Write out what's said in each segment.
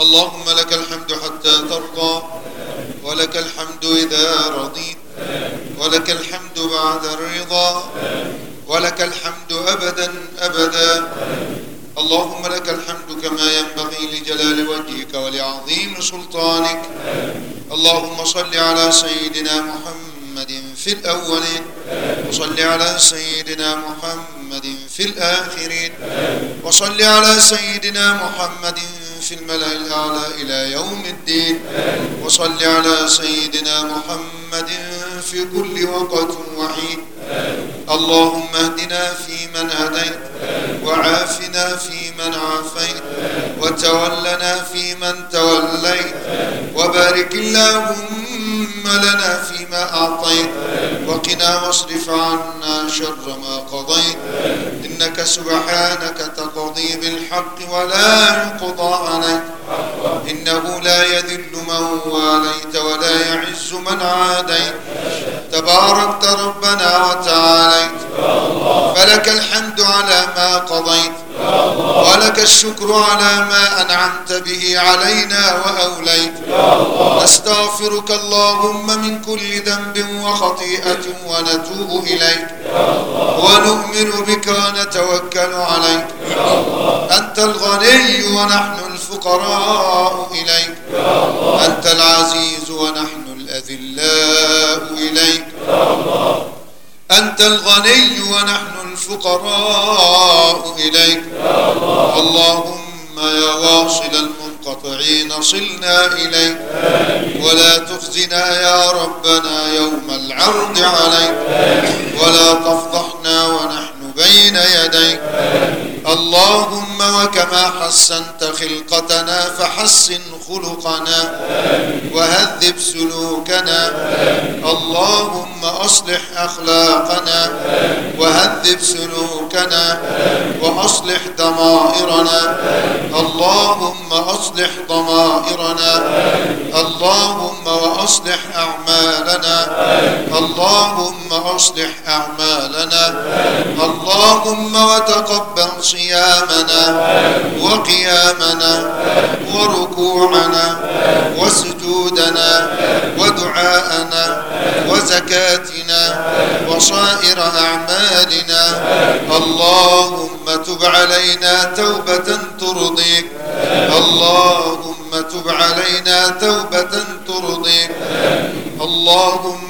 اللهم لك الحمد حتى ترضى ولك الحمد إذا رضيت ولك الحمد بعد الرضا ولك الحمد أبدا أبدا. اللهم لك الحمد كما ينبغي لجلال وجهك ولعظيم سلطانك. اللهم صل على سيدنا محمد في الأولين وصل على سيدنا محمد في الآخرين وصل على سيدنا محمد في الملأ الأعلى إلى يوم الدين. وصل على سيدنا محمد في كل وقت وحيد اللهم اهدنا فيمن هديت وعافنا فيمن عافيت وتولنا فيمن توليت وبارك اللهم لنا فيما أعطيت. وقنا واصرف عنا شر ما قضيت. إنك سبحانك تقضي بالحق ولا يقضى عليك. إنه لا يذل من واليت ولا يعز من عاديت. تباركت ربنا الشكر على ما أنعمت به علينا وأوليت نستغفرك اللهم من كل ذنب وخطيئة ونتوب إليك. ونؤمن بك ونتوكل عليك. أنت الغني ونحن الفقراء إليك. أنت العزيز ونحن الأذلاء إليك. أنت الغني ونحن الفقراء إليك. اللهم يا واصل المنقطعين صلنا إليك. ولا تخزنا يا ربنا يوم العرض عليك. ولا تفضحنا ونحن بين يديك. اللهم وكما حسنت خلقتنا فحسن خلقنا وهذب سلوكنا اللهم أصلح أخلاقنا وهذب سلوكنا وأصلح ضمائرنا اللهم أصلح ضمائرنا اللهم وأصلح أعمالنا اللهم أصلح أعمالنا. اللهم وتقبل صيامنا وقيامنا وركوعنا وسجودنا ودعاءنا وزكاتنا وصائر أعمالنا. اللهم تب علينا توبة ترضيك. اللهم تب علينا توبة ترضيك. اللهم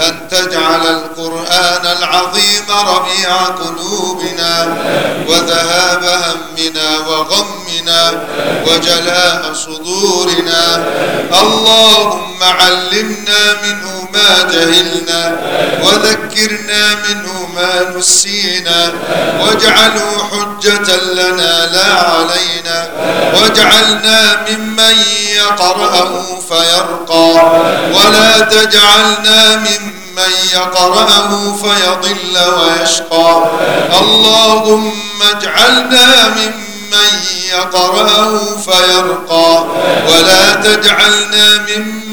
أن تجعل القرآن العظيم ربيع قلوبنا وذهاب همنا وغمنا وجلاء صدورنا. اللهم علمنا منه جهلنا وذكرنا منه ما نسينا واجعله حجة لنا لا علينا واجعلنا ممن يقرأه فيرقى ولا تجعلنا ممن من يقرأه فيضل ويشقى اللهم اجعلنا ممن يقرأه فيرقى ولا تجعلنا ممن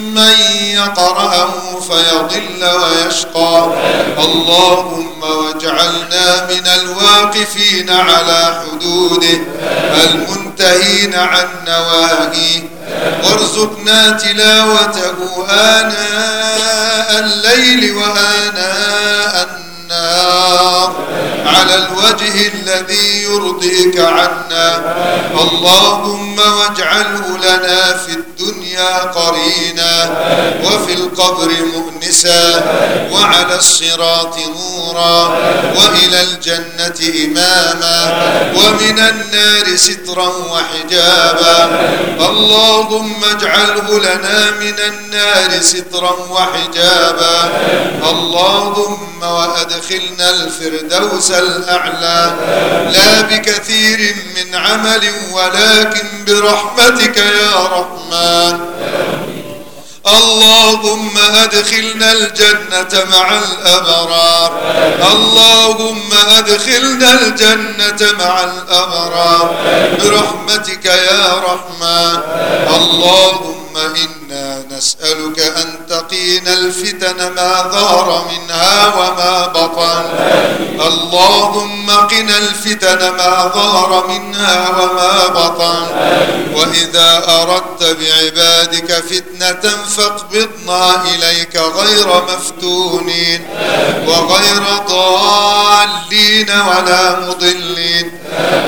يقرأه فيضل ويشقى. اللهم واجعلنا من الواقفين على حدوده المنتهين عن نواهيه. وارزقنا تلاوته آناء الليل وآناء النار على الوجه الذي يرضيك عنا. اللهم واجعله لنا في الدنيا قرينا وفي القبر مؤنسا وعلى الصراط نورا وإلى الجنة إماما ومن النار سترا وحجابا. اللهم اجعله لنا من النار سترا وحجابا. اللهم وأدخلنا الفردوس الأعلى. لا بكثير من عمل ولكن برحمتك يا رحمن اللهم أدخلنا الجنة مع الأبرار. اللهم أدخلنا الجنة مع الأبرار. برحمتك يا رحمن اللهم إنا نسألك أن تقينا الفتن ما ظهر منها وما بطن. اللهم قنا الفتن ما ظهر منها وما بطن. وإذا أردت بعبادك فتنة فاقبضنا إليك غير مفتونين وغير ضالين ولا مضلين.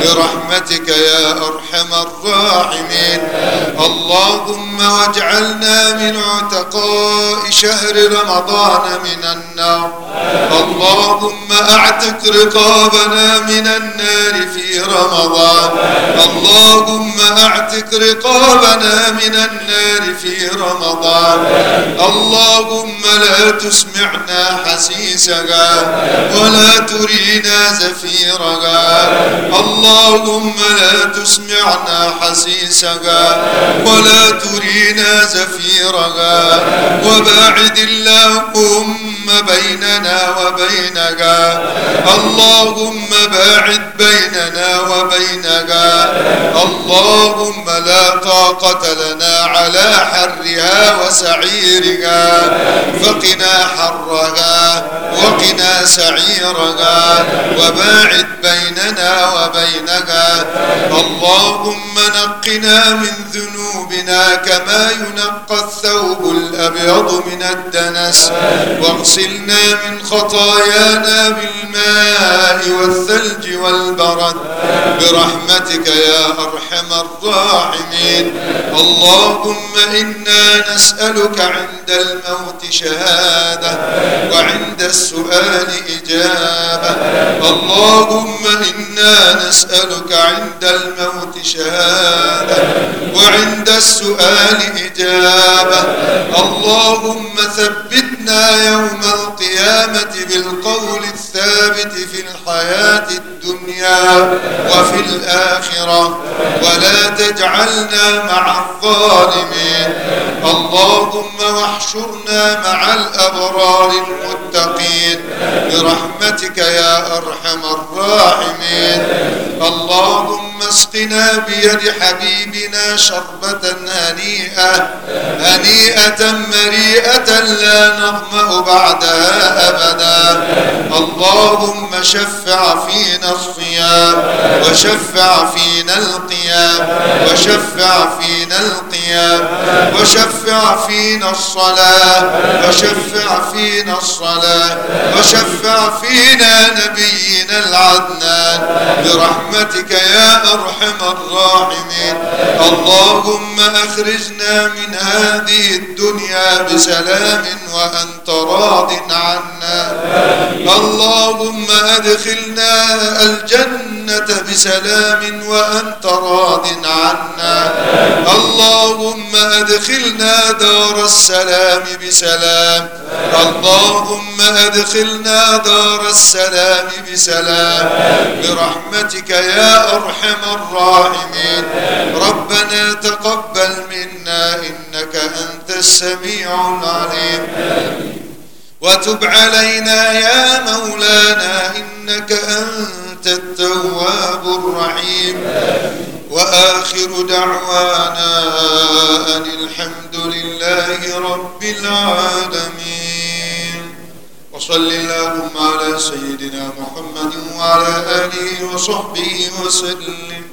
برحمتك يا أرحم الراحمين. اللهم واجعلنا من عتقاء شهر رمضان من النار. اللهم أعتق رقابنا من النار في رمضان. اللهم أعتق رقابنا من النار في رمضان. اللهم لا تسمعنا حسيسها ولا ترينا زفيرها. اللهم لا تسمعنا حسيسها ولا ترينا زفيرها. وباعد اللهم بيننا وبينها اللهم باعد بيننا وبينها اللهم لا طاقة لنا على حرها وسعيرها. فقنا حرها وقنا سعيرها. وباعد بيننا وبينها اللهم نقنا من ذنوبنا كما ينقى الثوب الأبيض من الدنس. واغسلنا من خطايانا بالماء والثلج والبرد. برحمتك يا أرحم الراحمين. اللهم إنا نسألك عند الموت شهادة وعند السؤال إجابة. اللهم إنا نسألك عند الموت شهادة وعند السؤال إجابة. اللهم ثبتنا يوم القيامة بالقول الثابت في الحياة الدنيا وفي الآخرة ولا تجعلنا مع الظالمين. اللهم واحشرنا مع الأبرار المتقين. برحمتك يا أرحم الراحمين. اللهم أسقنا بيد حبيبنا شربة هنيئة هنيئة مريئة لا نظمأ بعدها أبدا. اللهم شفع فينا الصيام وشفع فينا القيام وشفع فينا القيام وشفع فينا الصلاة وشفع فينا الصلاة وشفع فينا نبينا العدنان. برحمتك يا أرحم الراحمين. اللهم أخرجنا من هذه الدنيا بسلام وأنت راض عنا. اللهم أدخلنا الجنة بسلام وأنت راض عنا. اللهم أدخلنا دار السلام بسلام. اللهم أدخلنا دار السلام بسلام. برحمتك يا أرحم الراحمين. ربنا تقبل منا إنك أنت السميع العليم. وتب علينا يا مولانا إنك أنت التواب الرحيم. وآخر دعوانا أن الحمد لله رب العالمين. وصل اللهم على سيدنا محمد وعلى آله وصحبه وسلم.